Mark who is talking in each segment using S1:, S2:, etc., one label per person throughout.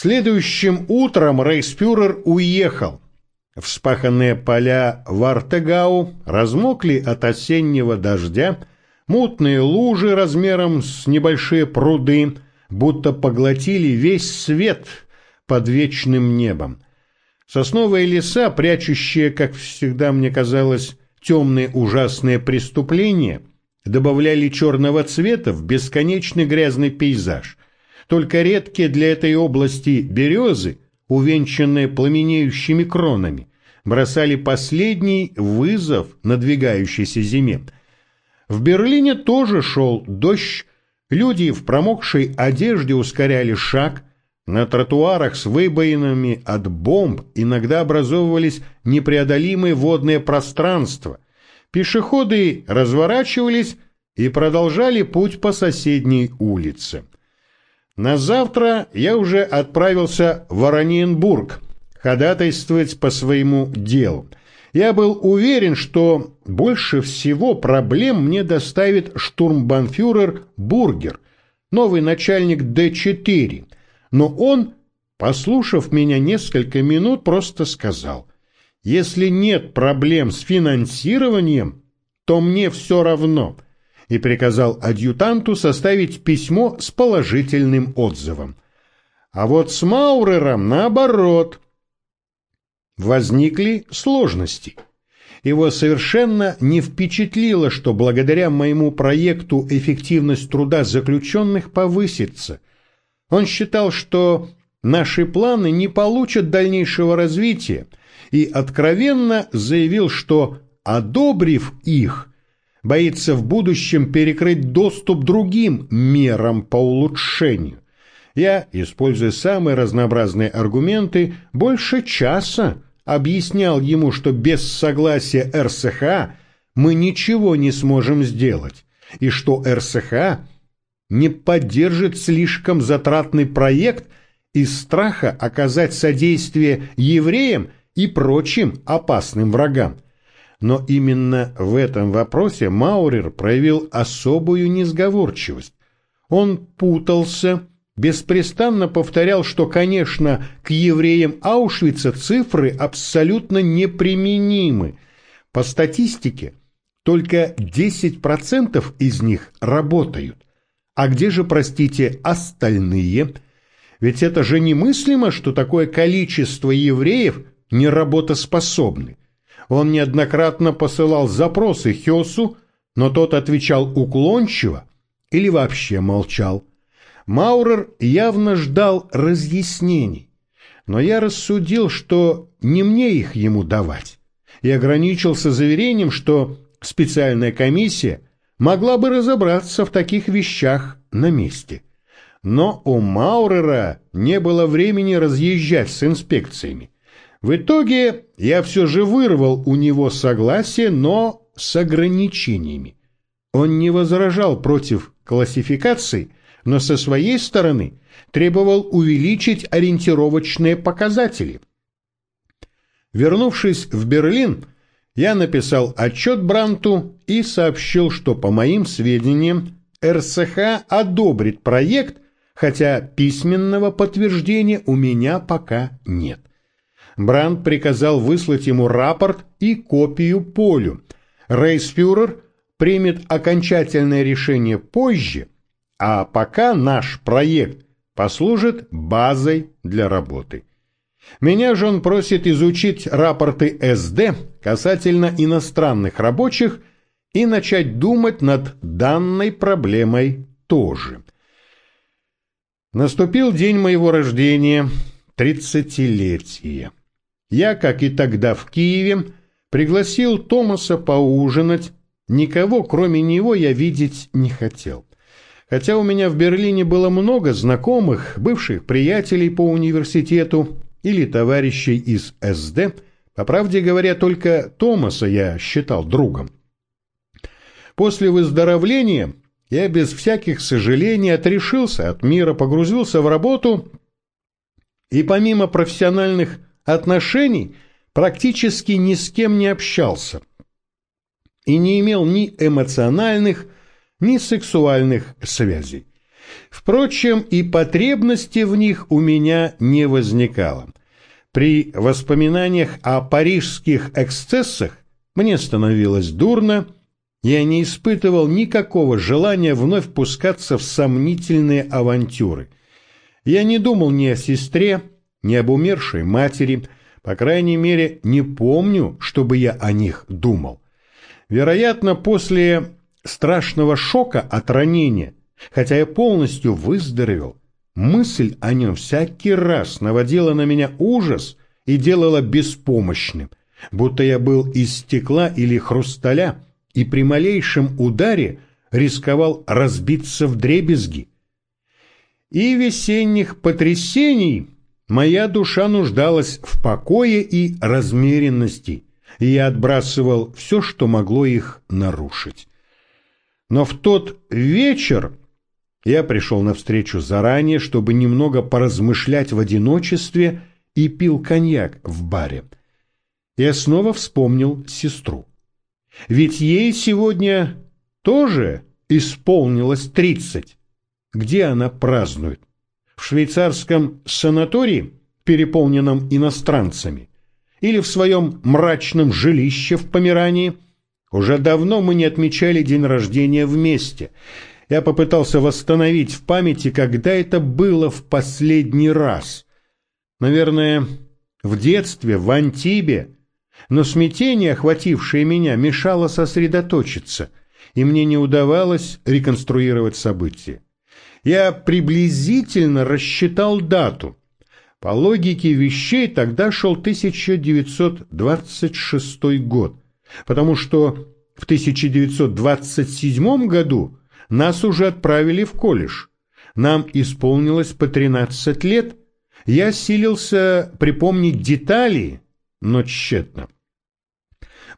S1: Следующим утром рейспюрер уехал. Вспаханные поля Вартегау размокли от осеннего дождя, мутные лужи размером с небольшие пруды будто поглотили весь свет под вечным небом. Сосновые леса, прячущие, как всегда мне казалось, темные ужасные преступления, добавляли черного цвета в бесконечный грязный пейзаж. Только редкие для этой области березы, увенчанные пламенеющими кронами, бросали последний вызов надвигающейся зиме. В Берлине тоже шел дождь, люди в промокшей одежде ускоряли шаг, на тротуарах с выбоинами от бомб иногда образовывались непреодолимые водные пространства. Пешеходы разворачивались и продолжали путь по соседней улице. На завтра я уже отправился в Орanienburg ходатайствовать по своему делу. Я был уверен, что больше всего проблем мне доставит штурмбанфюрер Бургер, новый начальник Д-4, но он, послушав меня несколько минут, просто сказал, «Если нет проблем с финансированием, то мне все равно», и приказал адъютанту составить письмо с положительным отзывом. А вот с Маурером наоборот. Возникли сложности. Его совершенно не впечатлило, что благодаря моему проекту эффективность труда заключенных повысится, он считал, что наши планы не получат дальнейшего развития и откровенно заявил, что, одобрив их, боится в будущем перекрыть доступ другим мерам по улучшению. Я, используя самые разнообразные аргументы, больше часа объяснял ему, что без согласия РСХ мы ничего не сможем сделать, и что РСХ не поддержит слишком затратный проект из страха оказать содействие евреям и прочим опасным врагам. Но именно в этом вопросе Маурер проявил особую несговорчивость. Он путался, беспрестанно повторял, что, конечно, к евреям Аушвица цифры абсолютно неприменимы. По статистике, только 10% из них работают. А где же, простите, остальные? Ведь это же немыслимо, что такое количество евреев не работоспособны. Он неоднократно посылал запросы Хёсу, но тот отвечал уклончиво или вообще молчал. Маурер явно ждал разъяснений, но я рассудил, что не мне их ему давать, и ограничился заверением, что специальная комиссия могла бы разобраться в таких вещах на месте. Но у Маурера не было времени разъезжать с инспекциями. В итоге я все же вырвал у него согласие, но с ограничениями. Он не возражал против классификации, но со своей стороны требовал увеличить ориентировочные показатели. Вернувшись в Берлин, я написал отчет Бранту и сообщил, что, по моим сведениям, РСХ одобрит проект, хотя письменного подтверждения у меня пока нет. Брант приказал выслать ему рапорт и копию Полю. Рейсфюрер примет окончательное решение позже, а пока наш проект послужит базой для работы. Меня же он просит изучить рапорты СД касательно иностранных рабочих и начать думать над данной проблемой тоже. Наступил день моего рождения, тридцатилетие. Я, как и тогда в Киеве, пригласил Томаса поужинать, никого кроме него я видеть не хотел. Хотя у меня в Берлине было много знакомых, бывших приятелей по университету, или товарищей из СД, по правде говоря, только Томаса я считал другом. После выздоровления я без всяких сожалений отрешился от мира, погрузился в работу и помимо профессиональных отношений практически ни с кем не общался и не имел ни эмоциональных, ни сексуальных связей. Впрочем, и потребности в них у меня не возникало. При воспоминаниях о парижских эксцессах мне становилось дурно, я не испытывал никакого желания вновь пускаться в сомнительные авантюры. Я не думал ни о сестре, ни об умершей матери, по крайней мере, не помню, чтобы я о них думал. Вероятно, после страшного шока от ранения, хотя я полностью выздоровел, мысль о нем всякий раз наводила на меня ужас и делала беспомощным, будто я был из стекла или хрусталя и при малейшем ударе рисковал разбиться в дребезги. И весенних потрясений моя душа нуждалась в покое и размеренности, и я отбрасывал все, что могло их нарушить. Но в тот вечер я пришел навстречу заранее, чтобы немного поразмышлять в одиночестве и пил коньяк в баре. Я снова вспомнил сестру. Ведь ей сегодня тоже исполнилось тридцать. Где она празднует? В швейцарском санатории, переполненном иностранцами? Или в своем мрачном жилище в Померании? Уже давно мы не отмечали день рождения вместе. Я попытался восстановить в памяти, когда это было в последний раз. Наверное, в детстве, в Антибе, но смятение, охватившее меня, мешало сосредоточиться, и мне не удавалось реконструировать события. Я приблизительно рассчитал дату. По логике вещей тогда шел 1926 год, потому что в 1927 году нас уже отправили в колледж. Нам исполнилось по 13 лет. Я силился припомнить детали, но тщетно.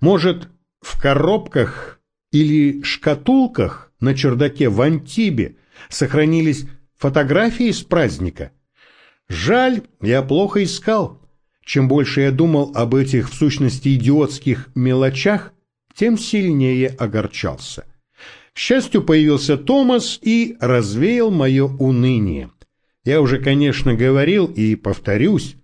S1: Может, в коробках или шкатулках на чердаке в Антибе сохранились фотографии с праздника? Жаль, я плохо искал. Чем больше я думал об этих в сущности идиотских мелочах, тем сильнее огорчался. К счастью, появился Томас и развеял мое уныние. Я уже, конечно, говорил и повторюсь,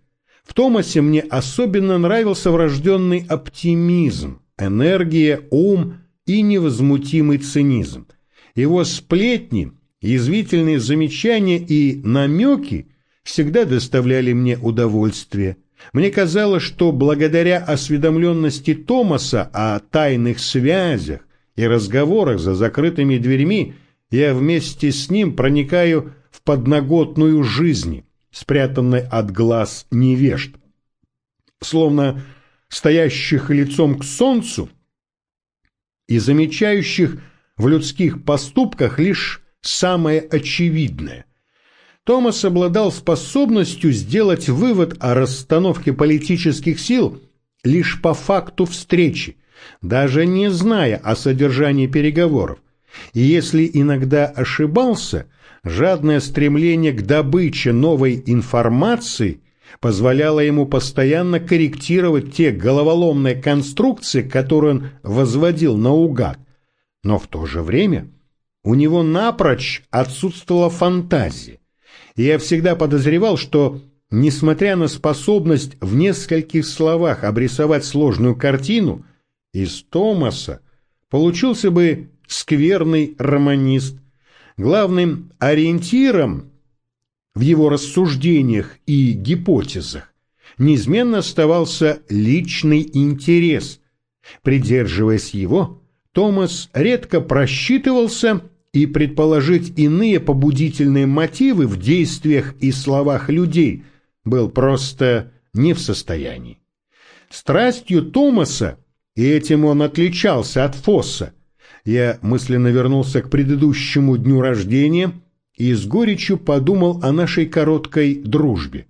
S1: в Томасе мне особенно нравился врожденный оптимизм, энергия, ум и невозмутимый цинизм. Его сплетни, язвительные замечания и намеки всегда доставляли мне удовольствие. Мне казалось, что благодаря осведомленности Томаса о тайных связях и разговорах за закрытыми дверьми я вместе с ним проникаю в подноготную жизнь, спрятанной от глаз невежд. Словно стоящих лицом к солнцу и замечающих в людских поступках лишь самое очевидное. Томас обладал способностью сделать вывод о расстановке политических сил лишь по факту встречи, даже не зная о содержании переговоров. И если иногда ошибался, жадное стремление к добыче новой информации позволяло ему постоянно корректировать те головоломные конструкции, которые он возводил наугад. Но в то же время у него напрочь отсутствовала фантазия. И я всегда подозревал, что, несмотря на способность в нескольких словах обрисовать сложную картину, из Томаса получился бы скверный романист. Главным ориентиром в его рассуждениях и гипотезах неизменно оставался личный интерес. Придерживаясь его, Томас редко просчитывался и предположить иные побудительные мотивы в действиях и словах людей был просто не в состоянии. Страстью Томаса, и этим он отличался от Фосса, я мысленно вернулся к предыдущему дню рождения и с горечью подумал о нашей короткой дружбе.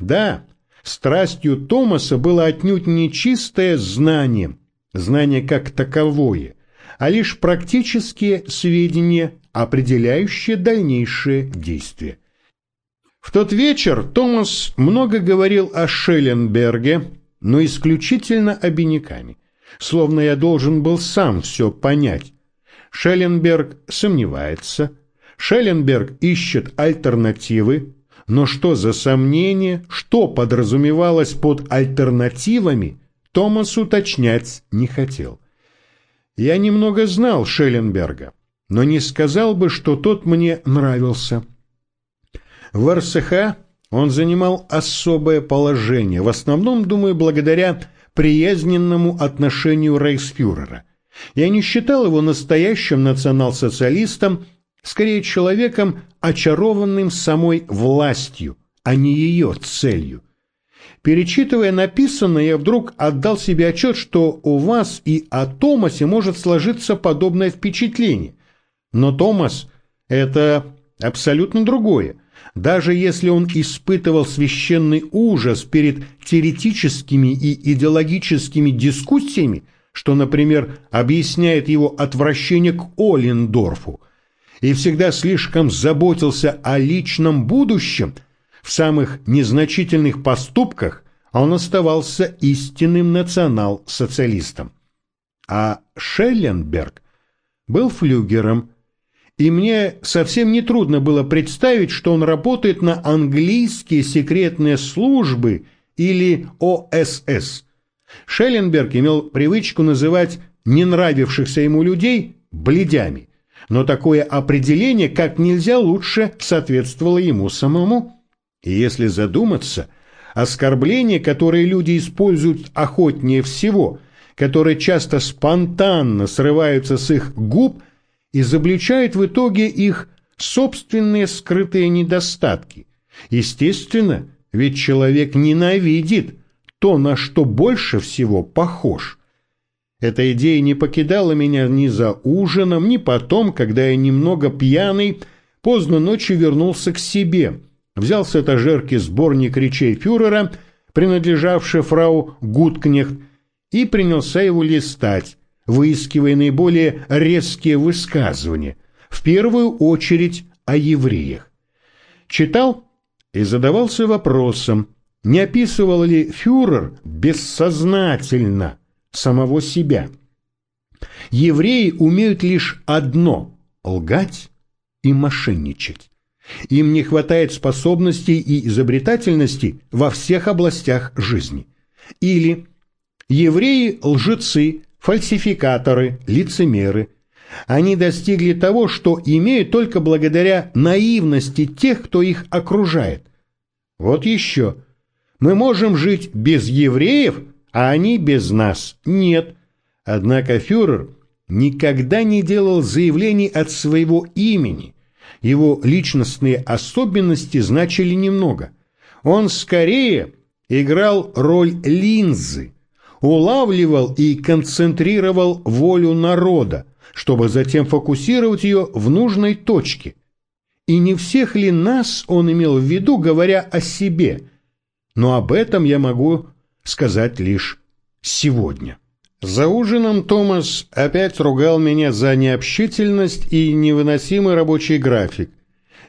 S1: Да, страстью Томаса было отнюдь не чистое знание, знание как таковое, а лишь практические сведения, определяющие дальнейшие действия. В тот вечер Томас много говорил о Шелленберге, но исключительно обиняками, словно я должен был сам все понять, Шелленберг сомневается, Шелленберг ищет альтернативы, но что за сомнение, что подразумевалось под альтернативами, Томас уточнять не хотел. Я немного знал Шелленберга, но не сказал бы, что тот мне нравился. В РСХ он занимал особое положение, в основном, думаю, благодаря приязненному отношению рейхсфюрера. Я не считал его настоящим национал-социалистом, скорее человеком, очарованным самой властью, а не ее целью. Перечитывая написанное, я вдруг отдал себе отчет, что у вас и о Томасе может сложиться подобное впечатление. Но Томас – это абсолютно другое. Даже если он испытывал священный ужас перед теоретическими и идеологическими дискуссиями, что, например, объясняет его отвращение к Оллендорфу, и всегда слишком заботился о личном будущем, в самых незначительных поступках он оставался истинным национал-социалистом. А Шелленберг был флюгером, и мне совсем не трудно было представить, что он работает на английские секретные службы или ОСС. Шелленберг имел привычку называть не нравившихся ему людей бледями, но такое определение как нельзя лучше соответствовало ему самому. И если задуматься, оскорбления, которые люди используют охотнее всего, которые часто спонтанно срываются с их губ, изобличают в итоге их собственные скрытые недостатки. Естественно, ведь человек ненавидит то, на что больше всего похож. Эта идея не покидала меня ни за ужином, ни потом, когда я немного пьяный поздно ночью вернулся к себе, взял с этажерки сборник речей фюрера, принадлежавший фрау Гудкнехт, и принялся его листать, выискивая наиболее резкие высказывания, в первую очередь о евреях. Читал и задавался вопросом, не описывал ли фюрер бессознательно самого себя. Евреи умеют лишь одно – лгать и мошенничать. Им не хватает способностей и изобретательности во всех областях жизни. Или евреи – лжецы, фальсификаторы, лицемеры. Они достигли того, что имеют только благодаря наивности тех, кто их окружает. Вот еще. Мы можем жить без евреев, а они без нас. Нет. Однако фюрер никогда не делал заявлений от своего имени. Его личностные особенности значили немного. Он скорее играл роль линзы, улавливал и концентрировал волю народа, чтобы затем фокусировать ее в нужной точке. И не всех ли нас он имел в виду, говоря о себе? Но об этом я могу сказать лишь сегодня. За ужином Томас опять ругал меня за необщительность и невыносимый рабочий график.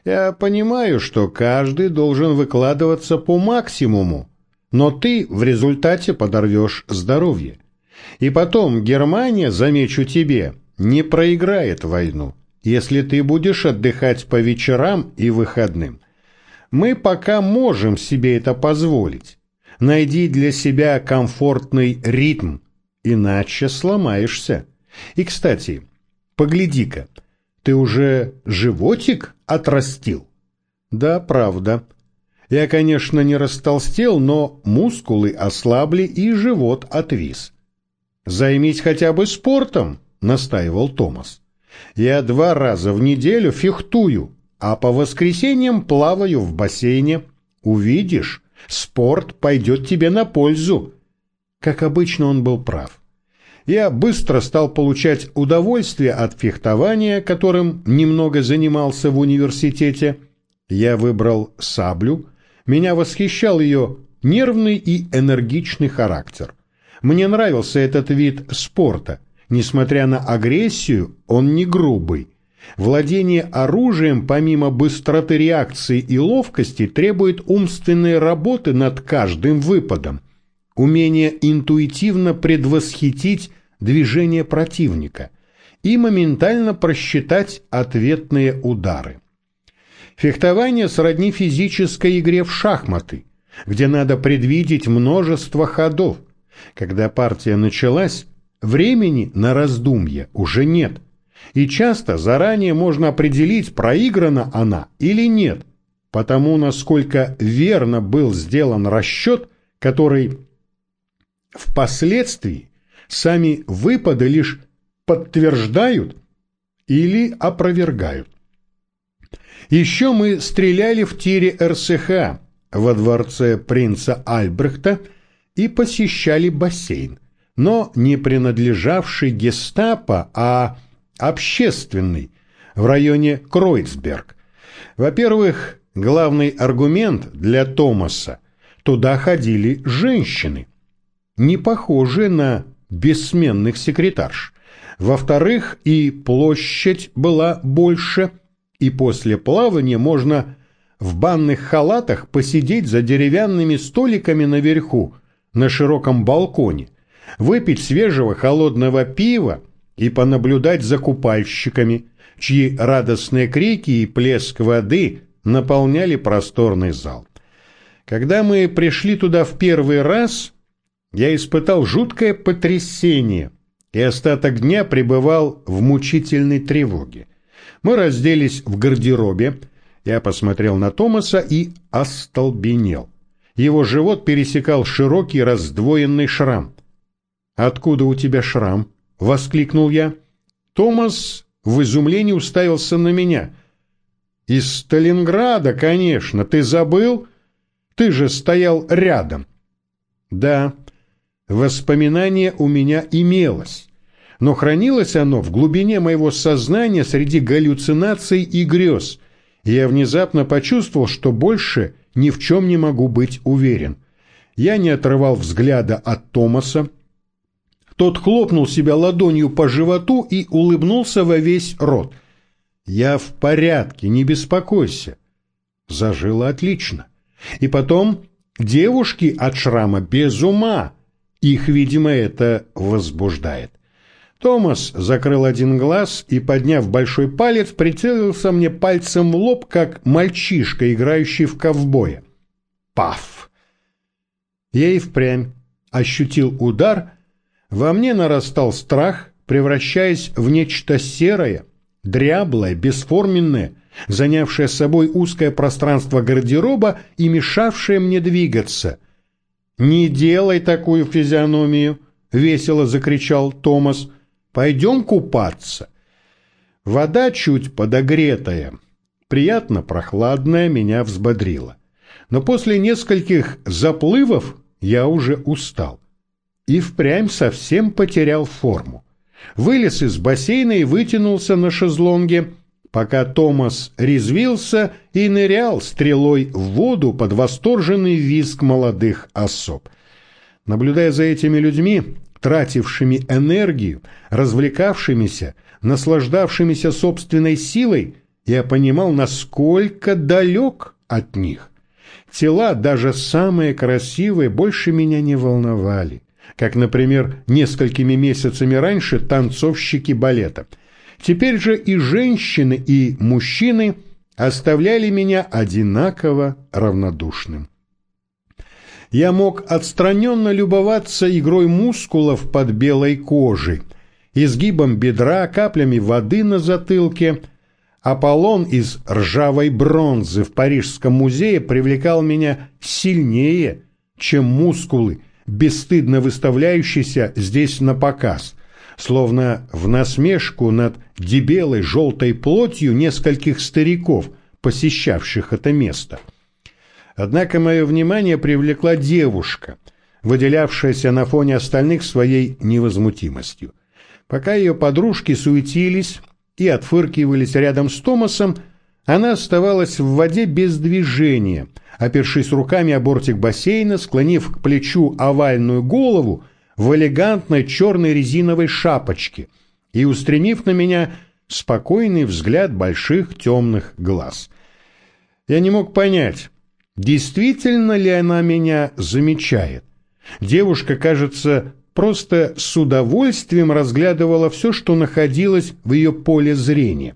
S1: Я понимаю, что каждый должен выкладываться по максимуму, но ты в результате подорвешь здоровье. И потом Германия, замечу тебе, не проиграет войну, если ты будешь отдыхать по вечерам и выходным. Мы пока можем себе это позволить. Найди для себя комфортный ритм, иначе сломаешься. И, кстати, погляди-ка, ты уже животик отрастил? Да, правда. Я, конечно, не растолстел, но мускулы ослабли и живот отвис. Займись хотя бы спортом, настаивал Томас. Я два раза в неделю фехтую, а по воскресеньям плаваю в бассейне. Увидишь, спорт пойдет тебе на пользу. Как обычно, он был прав. Я быстро стал получать удовольствие от фехтования, которым немного занимался в университете. Я выбрал саблю, меня восхищал ее нервный и энергичный характер. Мне нравился этот вид спорта. Несмотря на агрессию, он не грубый. Владение оружием, помимо быстроты реакции и ловкости, требует умственной работы над каждым выпадом, умение интуитивно предвосхитить движение противника и моментально просчитать ответные удары. Фехтование сродни физической игре в шахматы, где надо предвидеть множество ходов. Когда партия началась, времени на раздумье уже нет. И часто заранее можно определить, проиграна она или нет, потому насколько верно был сделан расчет, который впоследствии сами выпады лишь подтверждают или опровергают. Еще мы стреляли в тире РСХ во дворце принца Альбрехта и посещали бассейн, но не принадлежавший гестапо, а общественный, в районе Кройцберг. Во-первых, главный аргумент для Томаса – туда ходили женщины, не похожие на бессменных секретарш. Во-вторых, и площадь была больше, и после плавания можно в банных халатах посидеть за деревянными столиками наверху, на широком балконе, выпить свежего холодного пива и понаблюдать за купальщиками, чьи радостные крики и плеск воды наполняли просторный зал. Когда мы пришли туда в первый раз, я испытал жуткое потрясение и остаток дня пребывал в мучительной тревоге. Мы разделись в гардеробе, я посмотрел на Томаса и остолбенел. Его живот пересекал широкий раздвоенный шрам. «Откуда у тебя шрам?» — воскликнул я. Томас в изумлении уставился на меня. «Из Сталинграда, конечно. Ты забыл? Ты же стоял рядом». «Да, воспоминание у меня имелось» но хранилось оно в глубине моего сознания среди галлюцинаций и грез, я внезапно почувствовал, что больше ни в чем не могу быть уверен. Я не отрывал взгляда от Томаса. Тот хлопнул себя ладонью по животу и улыбнулся во весь рот. «Я в порядке, не беспокойся». Зажило отлично. И потом, девушки от шрама без ума. Их, видимо, это возбуждает. Томас закрыл один глаз и, подняв большой палец, прицелился мне пальцем в лоб, как мальчишка, играющий в ковбоя. Паф! Я и впрямь ощутил удар, во мне нарастал страх, превращаясь в нечто серое, дряблое, бесформенное, занявшее собой узкое пространство гардероба и мешавшее мне двигаться. «Не делай такую физиономию!» — весело закричал Томас — Пойдем купаться. Вода чуть подогретая, приятно прохладная, меня взбодрила. Но после нескольких заплывов я уже устал. И впрямь совсем потерял форму. Вылез из бассейна и вытянулся на шезлонге, пока Томас резвился и нырял стрелой в воду под восторженный визг молодых особ. Наблюдая за этими людьми, тратившими энергию, развлекавшимися, наслаждавшимися собственной силой, я понимал, насколько далек от них. Тела, даже самые красивые, больше меня не волновали, как, например, несколькими месяцами раньше танцовщики балета. Теперь же и женщины, и мужчины оставляли меня одинаково равнодушным я мог отстраненно любоваться игрой мускулов под белой кожей, изгибом бедра, каплями воды на затылке. Аполлон из ржавой бронзы в Парижском музее привлекал меня сильнее, чем мускулы, бесстыдно выставляющиеся здесь на показ, словно в насмешку над дебелой желтой плотью нескольких стариков, посещавших это место. Однако мое внимание привлекла девушка, выделявшаяся на фоне остальных своей невозмутимостью. Пока ее подружки суетились и отфыркивались рядом с Томасом, она оставалась в воде без движения, опершись руками о бортик бассейна, склонив к плечу овальную голову в элегантной черной резиновой шапочке и устремив на меня спокойный взгляд больших темных глаз. Я не мог понять, Действительно ли она меня замечает? Девушка, кажется, просто с удовольствием разглядывала все, что находилось в ее поле зрения.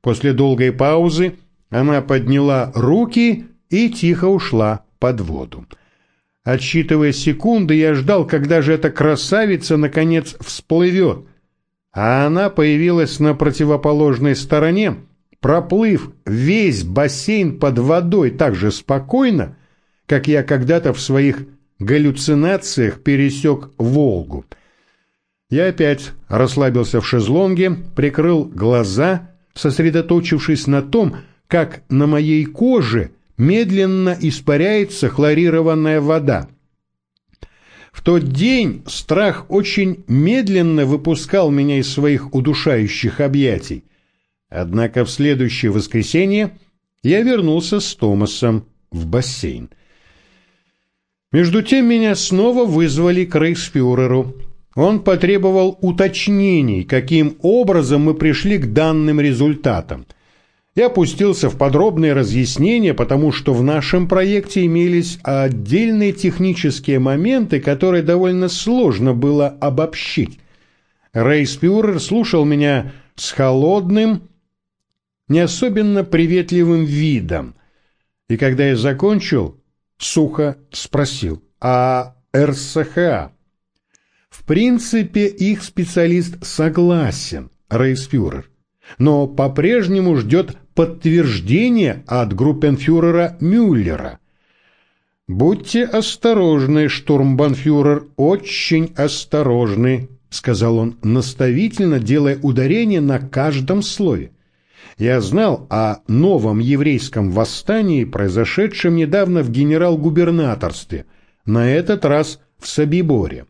S1: После долгой паузы Она подняла руки и тихо ушла под воду. Отсчитывая секунды, я ждал, когда же эта красавица наконец всплывет. А она появилась на противоположной стороне, проплыв весь бассейн под водой так же спокойно, как я когда-то в своих галлюцинациях пересек Волгу. Я опять расслабился в шезлонге, прикрыл глаза, сосредоточившись на том, как на моей коже медленно испаряется хлорированная вода. В тот день страх очень медленно выпускал меня из своих удушающих объятий. Однако в следующее воскресенье я вернулся с Томасом в бассейн. Между тем меня снова вызвали к рейхсфюреру. Он потребовал уточнений, каким образом мы пришли к данным результатам. Я опустился в подробные разъяснения, потому что в нашем проекте имелись отдельные технические моменты, которые довольно сложно было обобщить. Рейспюрер слушал меня с холодным, не особенно приветливым видом. И когда я закончил, сухо спросил, а РСХА? В принципе, их специалист согласен, рейсфюрер, но по-прежнему ждет подтверждения от группенфюрера Мюллера. «Будьте осторожны, штурмбанфюрер, очень осторожны», — сказал он наставительно, делая ударение на каждом слове. Я знал о новом еврейском восстании, произошедшем недавно в генерал-губернаторстве, на этот раз в Собиборе.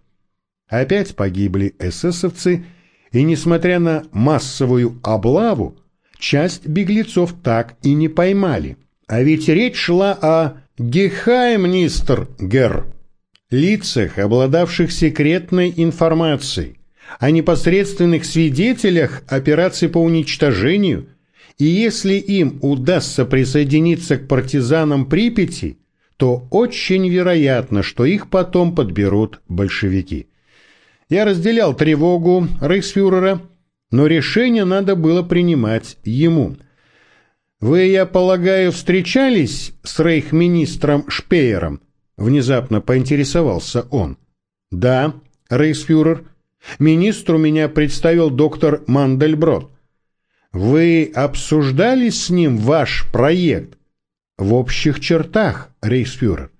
S1: Опять погибли эсэсовцы, и, несмотря на массовую облаву, часть беглецов так и не поймали. А ведь речь шла о Гехаймнистер Гер, лицах, обладавших секретной информацией, о непосредственных свидетелях операции по уничтожению – и если им удастся присоединиться к партизанам Припяти, то очень вероятно, что их потом подберут большевики. Я разделял тревогу рейхсфюрера, но решение надо было принимать ему. «Вы, я полагаю, встречались с рейхминистром Шпеером?» Внезапно поинтересовался он. «Да, рейхсфюрер. Министру меня представил доктор Мандельброд. Вы обсуждали с ним ваш проект? В общих чертах, рейхсфюрер.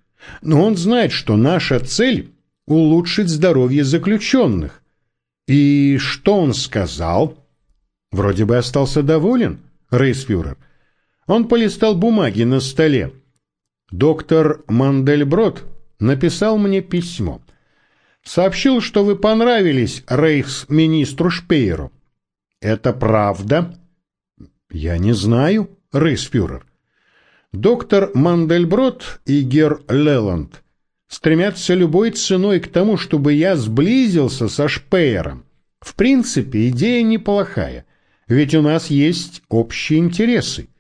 S1: Но он знает, что наша цель – улучшить здоровье заключенных. И что он сказал? Вроде бы остался доволен, рейхсфюрер. Он полистал бумаги на столе. Доктор Мандельброд написал мне письмо. Сообщил, что вы понравились рейхсминистру Шпееру. Это правда? Я не знаю, рейспюрер. Доктор Мандельброд и Гер Леланд стремятся любой ценой к тому, чтобы я сблизился со Шпеером. В принципе, идея неплохая, ведь у нас есть общие интересы.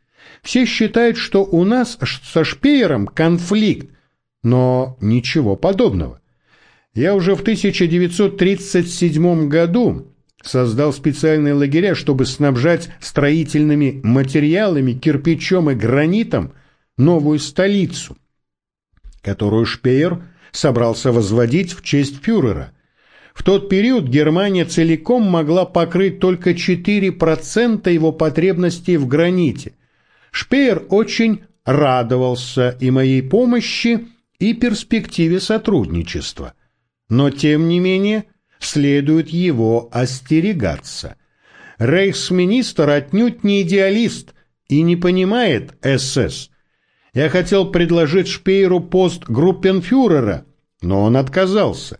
S1: Все считают, что у нас со Шпеером конфликт, но ничего подобного. Я уже в 1937 году создал специальные лагеря, чтобы снабжать строительными материалами, кирпичом и гранитом новую столицу, которую Шпеер собрался возводить в честь фюрера. В тот период Германия целиком могла покрыть только 4% его потребностей в граните. Шпеер очень радовался и моей помощи, и перспективе сотрудничества. Но, тем не менее, следует его остерегаться. Рейхсминистр отнюдь не идеалист и не понимает СС. Я хотел предложить Шпейру пост группенфюрера, но он отказался.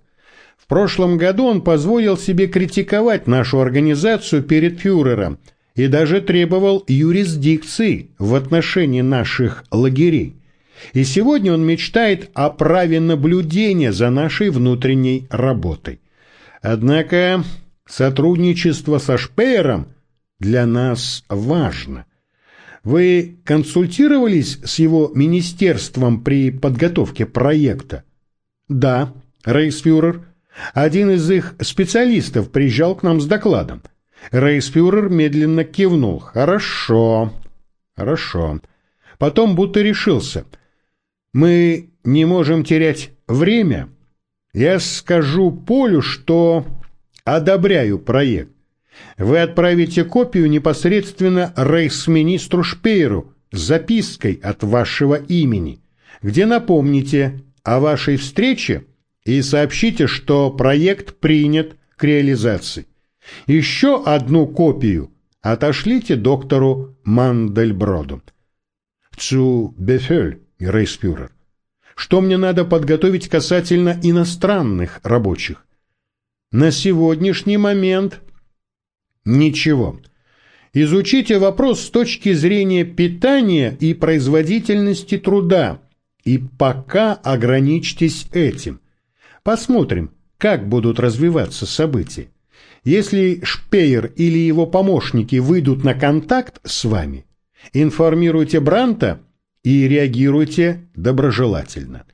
S1: В прошлом году он позволил себе критиковать нашу организацию перед фюрером и даже требовал юрисдикции в отношении наших лагерей. И сегодня он мечтает о праве наблюдения за нашей внутренней работой. Однако сотрудничество со Шпеером для нас важно. Вы консультировались с его министерством при подготовке проекта? Да, рейсфюрер. Один из их специалистов приезжал к нам с докладом. Рейсфюрер медленно кивнул. Хорошо, хорошо. Потом будто решился. Мы не можем терять время. Я скажу Полю, что одобряю проект. Вы отправите копию непосредственно рейхсминистру Шпейру с запиской от вашего имени, где напомните о вашей встрече и сообщите, что проект принят к реализации. Еще одну копию отошлите доктору Мандельброду. Цу Бефель, рейспюрер. Что мне надо подготовить касательно иностранных рабочих? На сегодняшний момент ничего. Изучите вопрос с точки зрения питания и производительности труда, и пока ограничьтесь этим. Посмотрим, как будут развиваться события. Если Шпеер или его помощники выйдут на контакт с вами, информируйте Бранта и реагируйте доброжелательно.